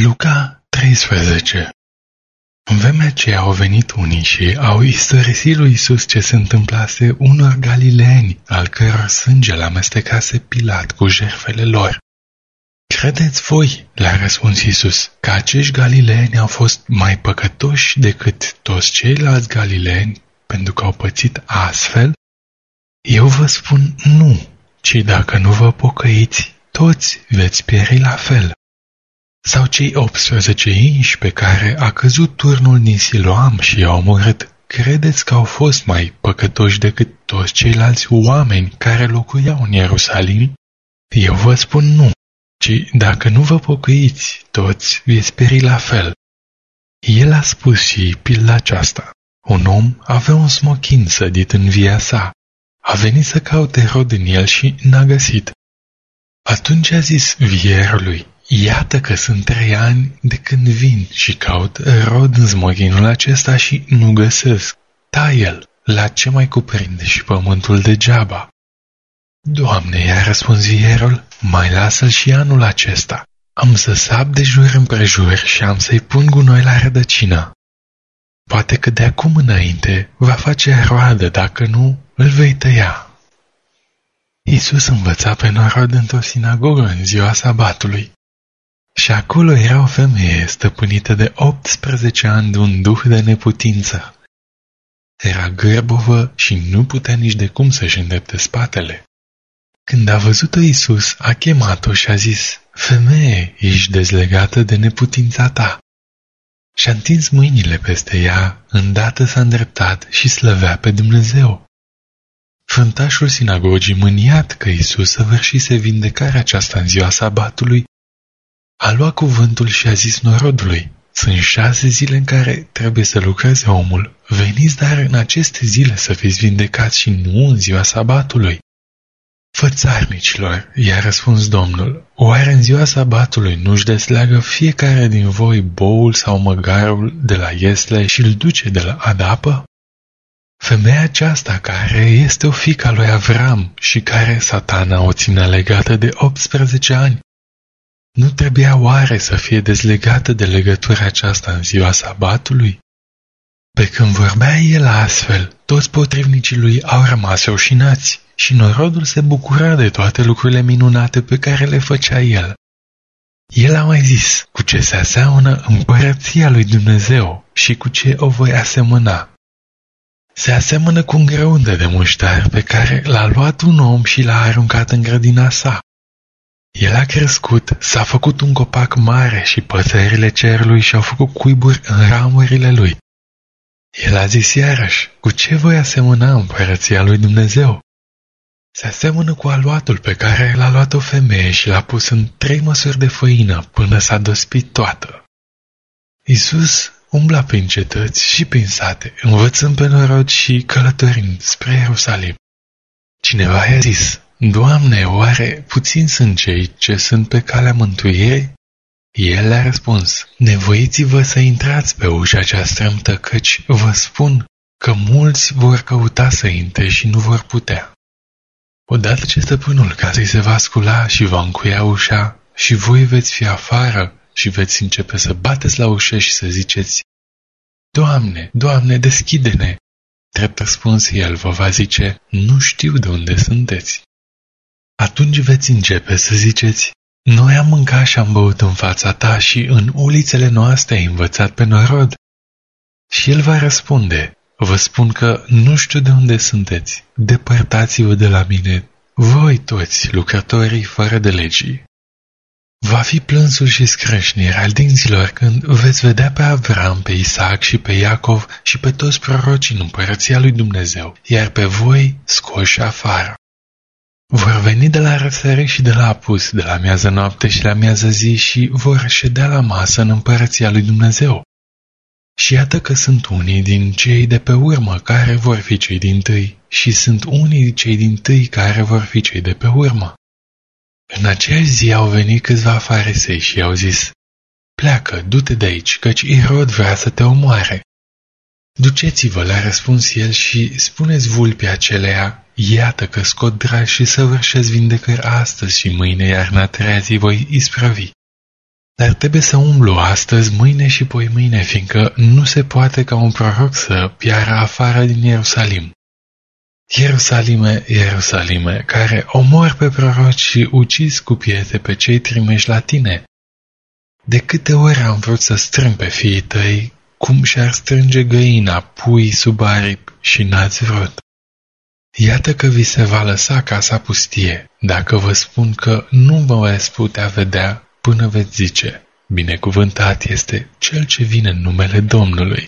Luca 13 În vremea aceea au venit unii și au istorisit lui Isus ce se întâmplase unor galileeni, al căror sânge l-amestecase Pilat cu jerfele lor. Credeți voi, le-a răspuns Isus, că acești galileeni au fost mai păcătoși decât toți ceilalți galileeni pentru că au pățit astfel? Eu vă spun nu, ci dacă nu vă pocăiți, toți veți pieri la fel. Sau cei 18 inși pe care a căzut turnul din Siloam și i-au omorât, credeți că au fost mai păcătoși decât toți ceilalți oameni care locuiau în Ierusalim? Eu vă spun nu, ci dacă nu vă pocăiți, toți veți peri la fel. El a spus și pila aceasta. Un om avea un smochin sădit în via sa. A venit să caute rod în el și n-a găsit. Atunci a zis vierului, Iată că sunt trei ani de când vin și caut rod în smochinul acesta și nu găsesc. Ta el, la ce mai cuprinde și pământul degeaba? Doamne, i-a răspuns vierul, mai lasă-l și anul acesta. Am să sap de jur împrejur și am să-i pun gunoi la rădăcină. Poate că de acum înainte va face roadă, dacă nu, îl vei tăia. Iisus învăța pe norod într-o sinagogă în ziua sabatului. Și acolo era o femeie stăpânită de 18 ani de un duh de neputință. Era gârbovă și nu putea nici de cum să-și îndrepte spatele. Când a văzut-o Iisus, a chemat-o și a zis, Femeie, ești dezlegată de neputința ta. Și-a întins mâinile peste ea, îndată s-a îndreptat și slăvea pe Dumnezeu. Frântașul sinagogii, mâniat că Iisus săvârșise vindecarea aceasta în ziua sabatului, a luat cuvântul și a zis norodului, sunt șase zile în care trebuie să lucreze omul. Veniți dar în aceste zile să fiți vindecați și nu în ziua sabatului. Fățarnicilor, i-a răspuns Domnul, oare în ziua sabatului nu-și desleagă fiecare din voi boul sau măgarul de la iesle și îl duce de la adapă? Femeia aceasta care este o fică a lui Avram și care satana o ține legată de 18 ani, nu trebuia oare să fie dezlegată de legătura aceasta în ziua sabatului? Pe când vorbea el astfel, toți potrivnicii lui au rămas rușinați și norodul se bucura de toate lucrurile minunate pe care le făcea el. El a mai zis, cu ce se aseamănă împărăția lui Dumnezeu și cu ce o voi asemăna. Se asemănă cu un grăunte de muștar pe care l-a luat un om și l-a aruncat în grădina sa. El a crescut, s-a făcut un copac mare și păsările cerului și-au făcut cuiburi în ramurile lui. El a zis iarăși, cu ce voi asemăna împărăția lui Dumnezeu? Se asemănă cu aluatul pe care l-a luat o femeie și l-a pus în trei măsuri de făină până s-a dospit toată. Isus umbla prin cetăți și prin sate, învățând pe norod și călătorind spre Ierusalim. Cineva i-a zis, Doamne, oare puțin sunt cei ce sunt pe calea mântuirii? El le-a răspuns, nevoiți-vă să intrați pe ușa cea strâmtă, căci vă spun că mulți vor căuta să intre și nu vor putea. Odată ce stăpânul casei se va scula și va încuia ușa, și voi veți fi afară și veți începe să bateți la ușă și să ziceți, Doamne, Doamne, deschide-ne! Drept răspuns, el vă va zice, nu știu de unde sunteți. Atunci veți începe să ziceți, noi am mâncat și am băut în fața ta și în ulițele noastre ai învățat pe norod. Și el va răspunde, vă spun că nu știu de unde sunteți, depărtați-vă de la mine, voi toți, lucrătorii fără de legii. Va fi plânsul și scrâșnire al dinților când veți vedea pe Avram, pe Isaac și pe Iacov și pe toți prorocii în împărăția lui Dumnezeu, iar pe voi scoși afară. Vor veni de la răsărit și de la apus, de la miază noapte și la miază zi și vor ședea la masă în împărăția lui Dumnezeu. Și iată că sunt unii din cei de pe urmă care vor fi cei din tâi și sunt unii din cei din tâi care vor fi cei de pe urmă. În aceeași zi au venit câțiva farisei și i-au zis, Pleacă, du-te de aici, căci Irod vrea să te omoare. Duceți-vă, le-a răspuns el și spuneți vulpii aceleia, iată că scot dragi și săvârșesc vindecări astăzi și mâine, iar în a treia zi voi ispravi. Dar trebuie să umblu astăzi, mâine și poi mâine, fiindcă nu se poate ca un proroc să piară afară din Ierusalim. Ierusalime, Ierusalime, care omor pe proroci și ucizi cu piete pe cei trimeși la tine. De câte ori am vrut să strâng pe fiii tăi, cum și-ar strânge găina, pui sub aripi și n-ați vrut. Iată că vi se va lăsa casa pustie, dacă vă spun că nu vă veți putea vedea până veți zice, binecuvântat este cel ce vine în numele Domnului.